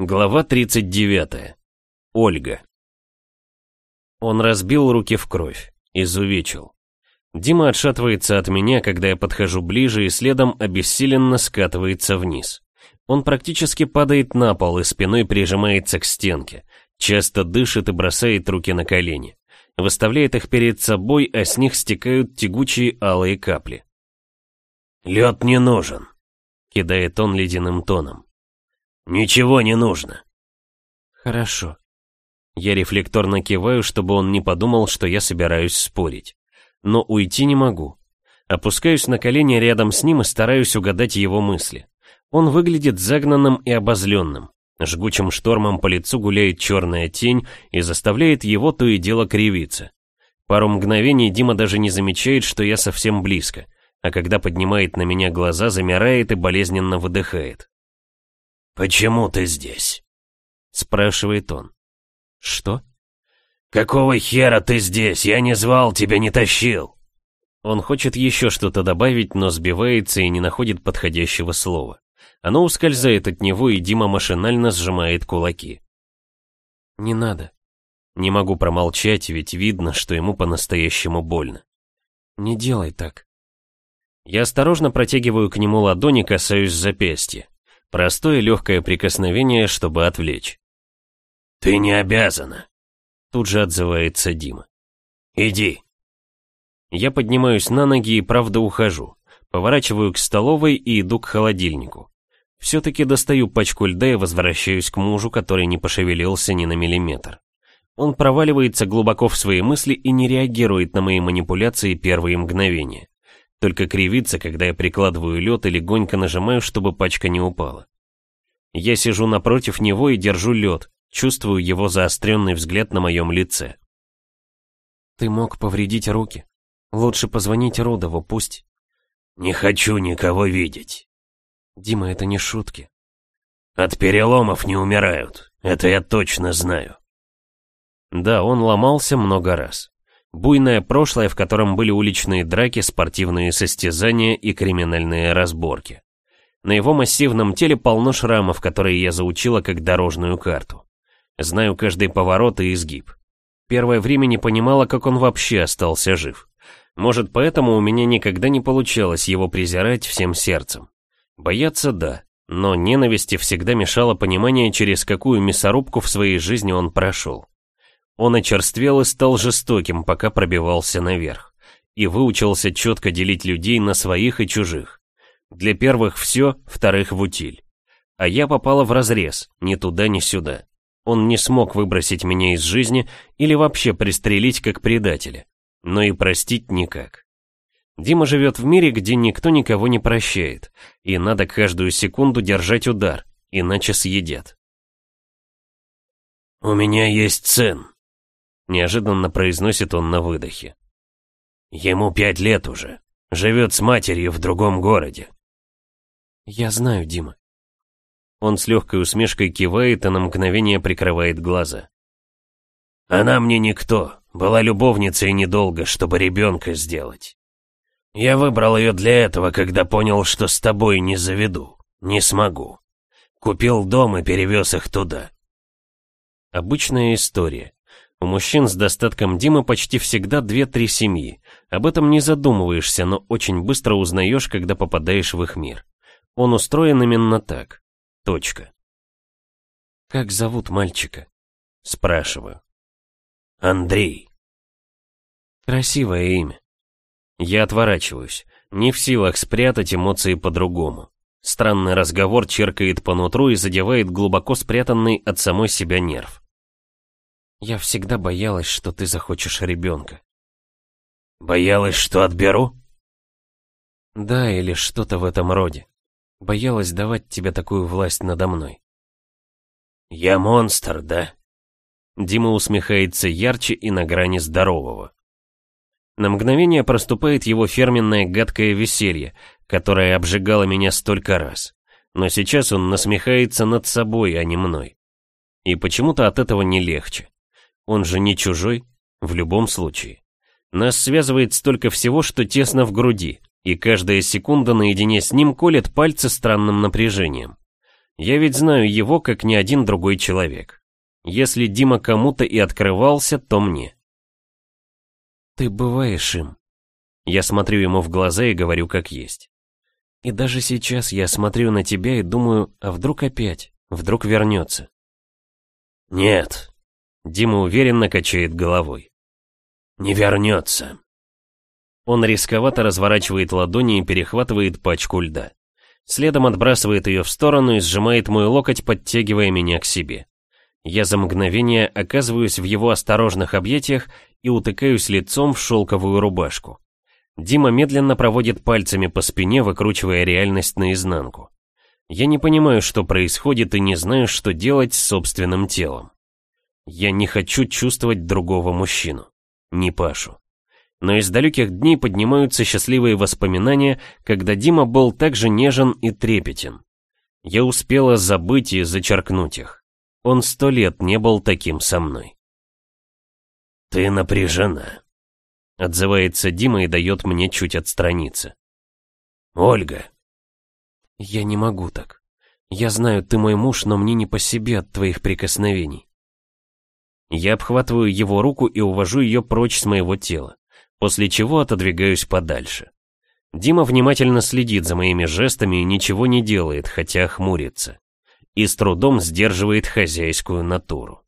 Глава 39. Ольга. Он разбил руки в кровь, изувечил. Дима отшатывается от меня, когда я подхожу ближе и следом обессиленно скатывается вниз. Он практически падает на пол и спиной прижимается к стенке, часто дышит и бросает руки на колени. Выставляет их перед собой, а с них стекают тягучие алые капли. «Лед не нужен», — кидает он ледяным тоном. «Ничего не нужно». «Хорошо». Я рефлекторно киваю, чтобы он не подумал, что я собираюсь спорить. Но уйти не могу. Опускаюсь на колени рядом с ним и стараюсь угадать его мысли. Он выглядит загнанным и обозленным. Жгучим штормом по лицу гуляет черная тень и заставляет его то и дело кривиться. Пару мгновений Дима даже не замечает, что я совсем близко, а когда поднимает на меня глаза, замирает и болезненно выдыхает. «Почему ты здесь?» — спрашивает он. «Что?» «Какого хера ты здесь? Я не звал, тебя не тащил!» Он хочет еще что-то добавить, но сбивается и не находит подходящего слова. Оно ускользает от него, и Дима машинально сжимает кулаки. «Не надо». Не могу промолчать, ведь видно, что ему по-настоящему больно. «Не делай так». Я осторожно протягиваю к нему ладони, касаюсь запястья. Простое легкое прикосновение, чтобы отвлечь. «Ты не обязана», — тут же отзывается Дима. «Иди». Я поднимаюсь на ноги и правда ухожу. Поворачиваю к столовой и иду к холодильнику. Все-таки достаю пачку льда и возвращаюсь к мужу, который не пошевелился ни на миллиметр. Он проваливается глубоко в свои мысли и не реагирует на мои манипуляции первые мгновения. Только кривится, когда я прикладываю лед и легонько нажимаю, чтобы пачка не упала. Я сижу напротив него и держу лед, чувствую его заостренный взгляд на моем лице. «Ты мог повредить руки. Лучше позвонить Родову, пусть...» «Не хочу никого видеть». Дима, это не шутки. От переломов не умирают, это я точно знаю. Да, он ломался много раз. Буйное прошлое, в котором были уличные драки, спортивные состязания и криминальные разборки. На его массивном теле полно шрамов, которые я заучила как дорожную карту. Знаю каждый поворот и изгиб. Первое время не понимала, как он вообще остался жив. Может, поэтому у меня никогда не получалось его презирать всем сердцем. Бояться — да, но ненависти всегда мешало понимание, через какую мясорубку в своей жизни он прошел. Он очерствел и стал жестоким, пока пробивался наверх. И выучился четко делить людей на своих и чужих. Для первых все, вторых в утиль. А я попала в разрез, ни туда, ни сюда. Он не смог выбросить меня из жизни или вообще пристрелить как предателя. Но и простить никак. Дима живет в мире, где никто никого не прощает, и надо каждую секунду держать удар, иначе съедят. «У меня есть сын», — неожиданно произносит он на выдохе. «Ему пять лет уже, живет с матерью в другом городе». «Я знаю, Дима». Он с легкой усмешкой кивает и на мгновение прикрывает глаза. «Она мне никто, была любовницей недолго, чтобы ребенка сделать». Я выбрал ее для этого, когда понял, что с тобой не заведу, не смогу. Купил дом и перевез их туда. Обычная история. У мужчин с достатком Димы почти всегда две-три семьи. Об этом не задумываешься, но очень быстро узнаешь, когда попадаешь в их мир. Он устроен именно так. Точка. «Как зовут мальчика?» Спрашиваю. «Андрей». Красивое имя. Я отворачиваюсь, не в силах спрятать эмоции по-другому. Странный разговор черкает по нутру и задевает глубоко спрятанный от самой себя нерв. Я всегда боялась, что ты захочешь ребенка. Боялась, что отберу? Да, или что-то в этом роде. Боялась давать тебе такую власть надо мной. Я монстр, да? Дима усмехается ярче и на грани здорового. На мгновение проступает его фирменное гадкое веселье, которое обжигало меня столько раз. Но сейчас он насмехается над собой, а не мной. И почему-то от этого не легче. Он же не чужой, в любом случае. Нас связывает столько всего, что тесно в груди, и каждая секунда наедине с ним колет пальцы странным напряжением. Я ведь знаю его, как ни один другой человек. Если Дима кому-то и открывался, то мне. Ты бываешь им. Я смотрю ему в глаза и говорю как есть. И даже сейчас я смотрю на тебя и думаю, а вдруг опять, вдруг вернется. Нет. Дима уверенно качает головой. Не вернется. Он рисковато разворачивает ладони и перехватывает пачку льда. Следом отбрасывает ее в сторону и сжимает мой локоть, подтягивая меня к себе. Я за мгновение оказываюсь в его осторожных объятиях и утыкаюсь лицом в шелковую рубашку. Дима медленно проводит пальцами по спине, выкручивая реальность наизнанку. Я не понимаю, что происходит и не знаю, что делать с собственным телом. Я не хочу чувствовать другого мужчину, не Пашу. Но из далеких дней поднимаются счастливые воспоминания, когда Дима был так же нежен и трепетен. Я успела забыть и зачеркнуть их. Он сто лет не был таким со мной. «Ты напряжена», Отзывается Дима и дает мне чуть отстраниться. «Ольга!» «Я не могу так. Я знаю, ты мой муж, но мне не по себе от твоих прикосновений». Я обхватываю его руку и увожу ее прочь с моего тела, после чего отодвигаюсь подальше. Дима внимательно следит за моими жестами и ничего не делает, хотя хмурится. И с трудом сдерживает хозяйскую натуру.